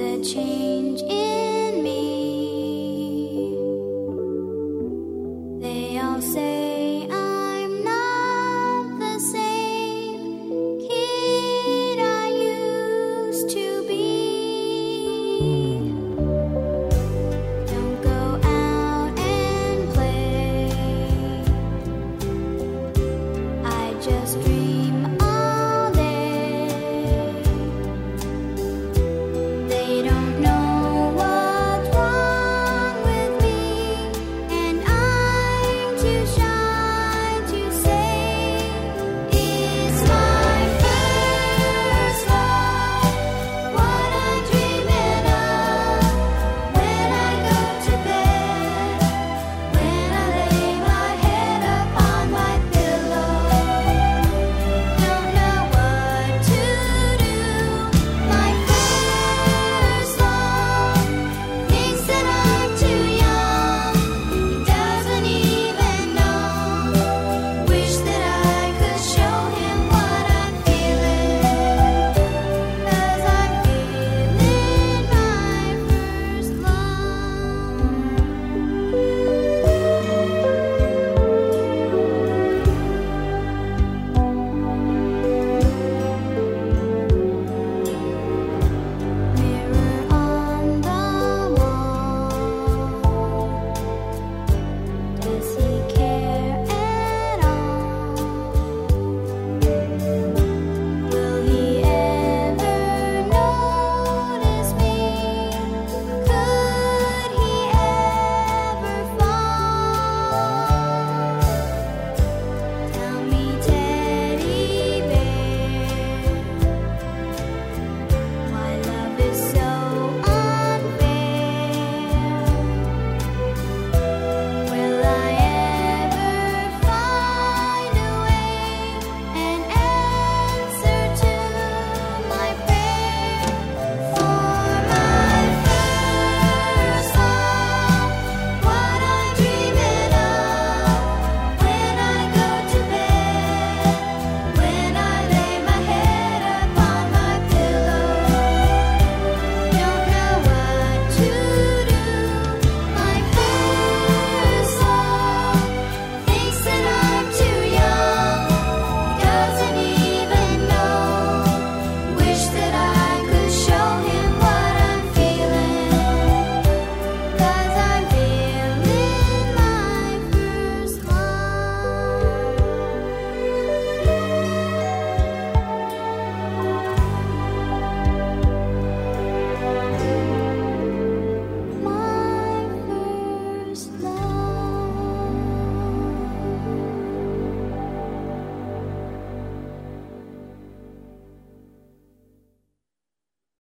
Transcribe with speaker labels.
Speaker 1: The change in me. They all say I'm not the same kid I used to be. Don't go out and play. I just dream.